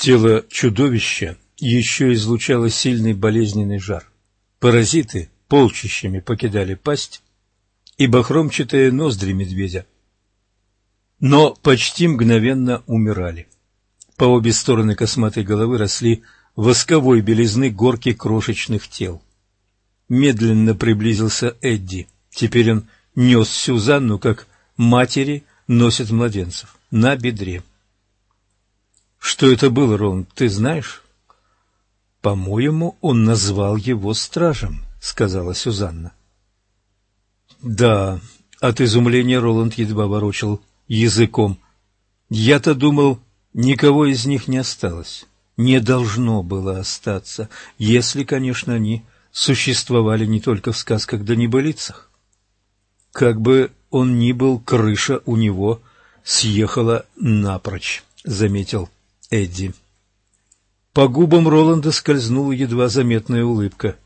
Тело чудовища еще излучало сильный болезненный жар. Паразиты полчищами покидали пасть и бахромчатые ноздри медведя, но почти мгновенно умирали. По обе стороны косматой головы росли восковой белизны горки крошечных тел. Медленно приблизился Эдди. Теперь он нес Сюзанну, как матери носят младенцев, на бедре. Что это было, Рон, ты знаешь? По-моему, он назвал его стражем, сказала Сюзанна. Да, от изумления Роланд едва ворочал языком. Я-то думал, никого из них не осталось. Не должно было остаться, если, конечно, они существовали не только в сказках да небылицах. Как бы он ни был, крыша у него съехала напрочь, заметил Эдди. По губам Роланда скользнула едва заметная улыбка.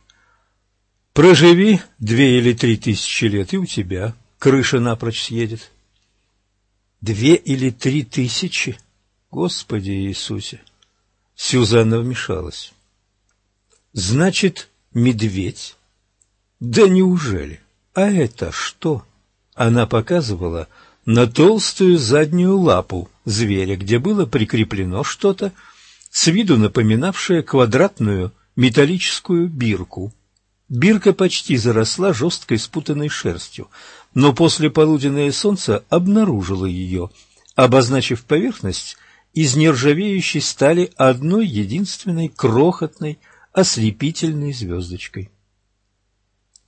«Проживи две или три тысячи лет, и у тебя крыша напрочь съедет». «Две или три тысячи? Господи Иисусе!» Сюзанна вмешалась. «Значит, медведь?» «Да неужели? А это что?» Она показывала на толстую заднюю лапу зверя, где было прикреплено что-то, с виду напоминавшее квадратную металлическую бирку. Бирка почти заросла жесткой спутанной шерстью, но после полуденное солнце обнаружило ее, обозначив поверхность из нержавеющей стали одной единственной крохотной ослепительной звездочкой.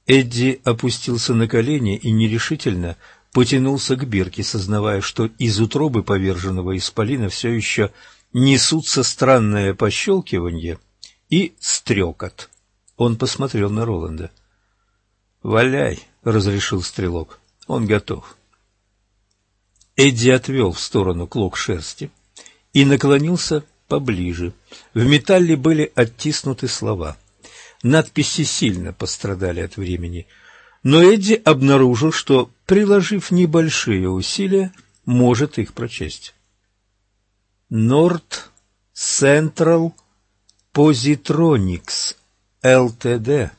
Эдди опустился на колени и нерешительно потянулся к бирке, сознавая, что из утробы поверженного исполина все еще несутся странное пощелкивание и стрекот. Он посмотрел на Роланда. «Валяй!» — разрешил стрелок. «Он готов». Эдди отвел в сторону клок шерсти и наклонился поближе. В металле были оттиснуты слова — Надписи сильно пострадали от времени, но Эдди обнаружил, что, приложив небольшие усилия, может их прочесть. Норд Централ Позитроникс ЛТД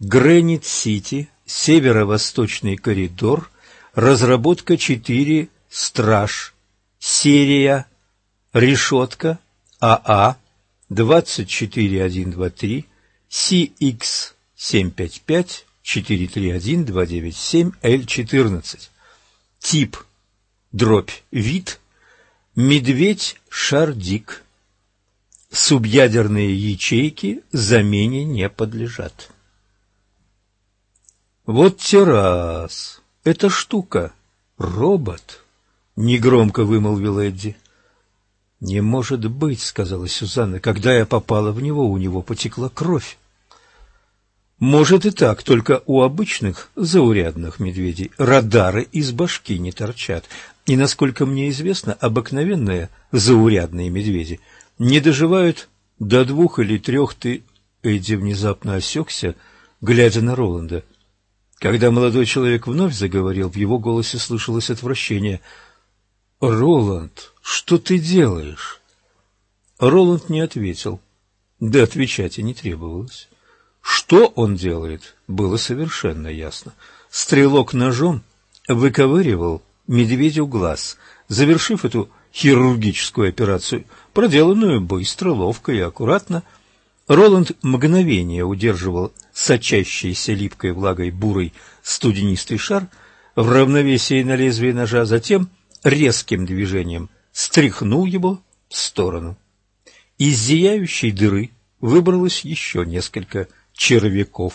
Грэнит Сити Северо-Восточный коридор Разработка 4 Страж Серия Решетка АА 24123 CX755-431-297-L14. Тип. Дробь. Вид. Медведь-шардик. Субъядерные ячейки замене не подлежат. Вот террас. Эта штука. Робот. Негромко вымолвил Эдди. «Не может быть», — сказала Сюзанна. «Когда я попала в него, у него потекла кровь». Может и так, только у обычных заурядных медведей радары из башки не торчат. И, насколько мне известно, обыкновенные заурядные медведи не доживают до двух или трех ты... Эдди внезапно осекся, глядя на Роланда. Когда молодой человек вновь заговорил, в его голосе слышалось отвращение. «Роланд, что ты делаешь?» Роланд не ответил. Да отвечать и не требовалось. Что он делает, было совершенно ясно. Стрелок ножом выковыривал медведю глаз, завершив эту хирургическую операцию, проделанную быстро, ловко и аккуратно. Роланд мгновение удерживал сочащийся липкой влагой бурый студенистый шар в равновесии на лезвии ножа, затем резким движением стряхнул его в сторону. Из зияющей дыры выбралось еще несколько червяков.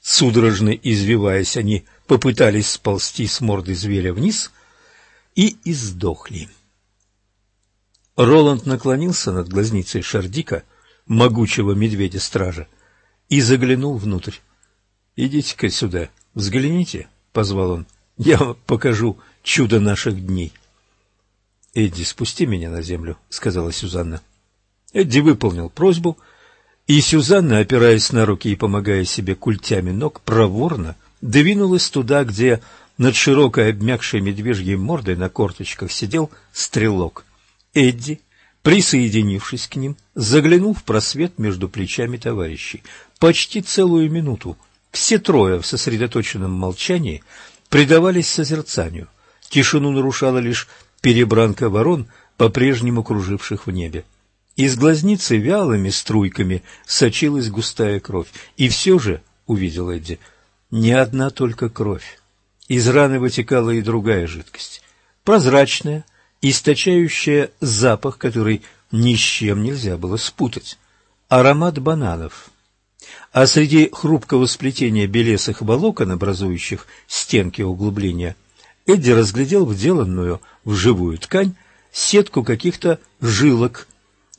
Судорожно извиваясь, они попытались сползти с морды зверя вниз и издохли. Роланд наклонился над глазницей Шардика, могучего медведя-стража, и заглянул внутрь. — Идите-ка сюда, взгляните, — позвал он, — я вам покажу чудо наших дней. — Эдди, спусти меня на землю, — сказала Сюзанна. Эдди выполнил просьбу — и Сюзанна, опираясь на руки и помогая себе культями ног, проворно двинулась туда, где над широкой обмякшей медвежьей мордой на корточках сидел стрелок. Эдди присоединившись к ним, заглянул в просвет между плечами товарищей. Почти целую минуту все трое в сосредоточенном молчании предавались созерцанию. Тишину нарушала лишь перебранка ворон, по-прежнему круживших в небе. Из глазницы вялыми струйками сочилась густая кровь. И все же, — увидел Эдди, — не одна только кровь. Из раны вытекала и другая жидкость. Прозрачная, источающая запах, который ни с чем нельзя было спутать. Аромат бананов. А среди хрупкого сплетения белесых волокон, образующих стенки углубления, Эдди разглядел вделанную в живую ткань сетку каких-то жилок.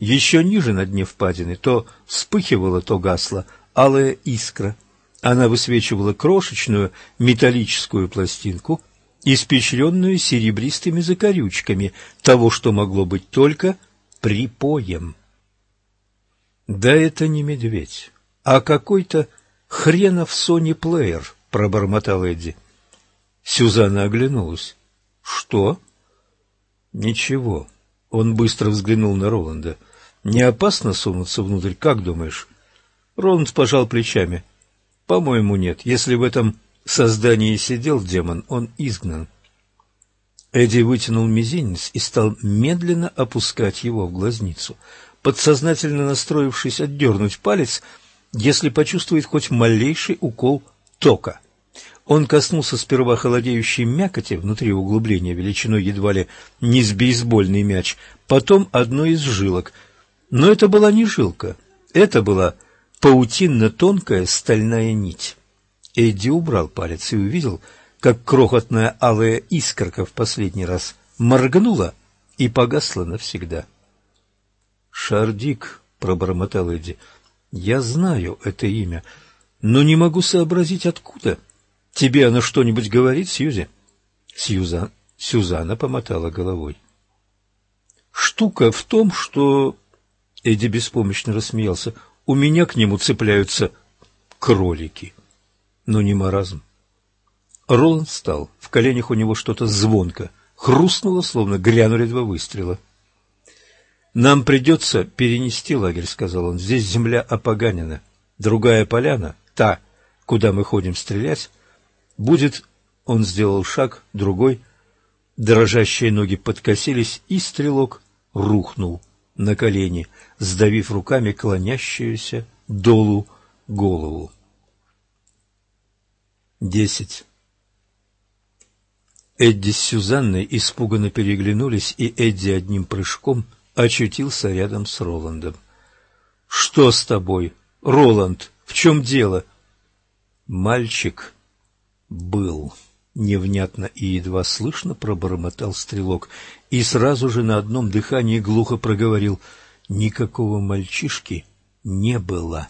Еще ниже на дне впадины то вспыхивала, то гасла алая искра. Она высвечивала крошечную металлическую пластинку — испещренную серебристыми закорючками того, что могло быть только припоем. Да это не медведь, а какой-то хренов Сони-плеер, пробормотал Эдди. Сюзанна оглянулась. Что? Ничего. Он быстро взглянул на Роланда. Не опасно сунуться внутрь, как думаешь? Роланд пожал плечами. По-моему, нет. Если в этом создании сидел демон, он изгнан. Эдди вытянул мизинец и стал медленно опускать его в глазницу, подсознательно настроившись отдернуть палец, если почувствует хоть малейший укол тока. Он коснулся сперва холодеющей мякоти внутри углубления величиной едва ли не с бейсбольный мяч, потом одной из жилок. Но это была не жилка, это была паутинно-тонкая стальная нить. Эдди убрал палец и увидел, как крохотная алая искорка в последний раз моргнула и погасла навсегда. «Шардик», — пробормотал Эдди, — «я знаю это имя, но не могу сообразить, откуда. Тебе оно что-нибудь говорит, Сьюзи?» Сьюзан... Сюзанна помотала головой. «Штука в том, что...» Эдди беспомощно рассмеялся. «У меня к нему цепляются кролики» но не маразм. Роланд встал. В коленях у него что-то звонко. Хрустнуло, словно грянули два выстрела. «Нам придется перенести лагерь», — сказал он. «Здесь земля опоганена. Другая поляна, та, куда мы ходим стрелять, будет...» Он сделал шаг, другой. Дрожащие ноги подкосились, и стрелок рухнул на колени, сдавив руками клонящуюся долу голову. Десять. Эдди с Сюзанной испуганно переглянулись, и Эдди одним прыжком очутился рядом с Роландом. — Что с тобой, Роланд? В чем дело? Мальчик был. Невнятно и едва слышно пробормотал стрелок и сразу же на одном дыхании глухо проговорил «Никакого мальчишки не было».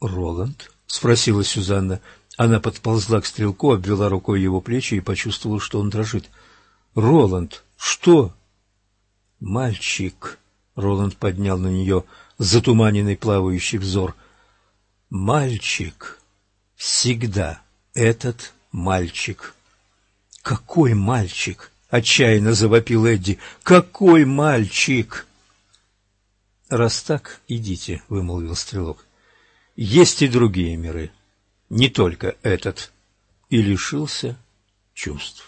«Роланд?» — спросила Сюзанна. Она подползла к стрелку, обвела рукой его плечи и почувствовала, что он дрожит. «Роланд, что?» «Мальчик», — Роланд поднял на нее затуманенный плавающий взор. «Мальчик. Всегда этот мальчик». «Какой мальчик?» — отчаянно завопил Эдди. «Какой мальчик?» «Раз так, идите», — вымолвил стрелок. «Есть и другие миры» не только этот, и лишился чувств.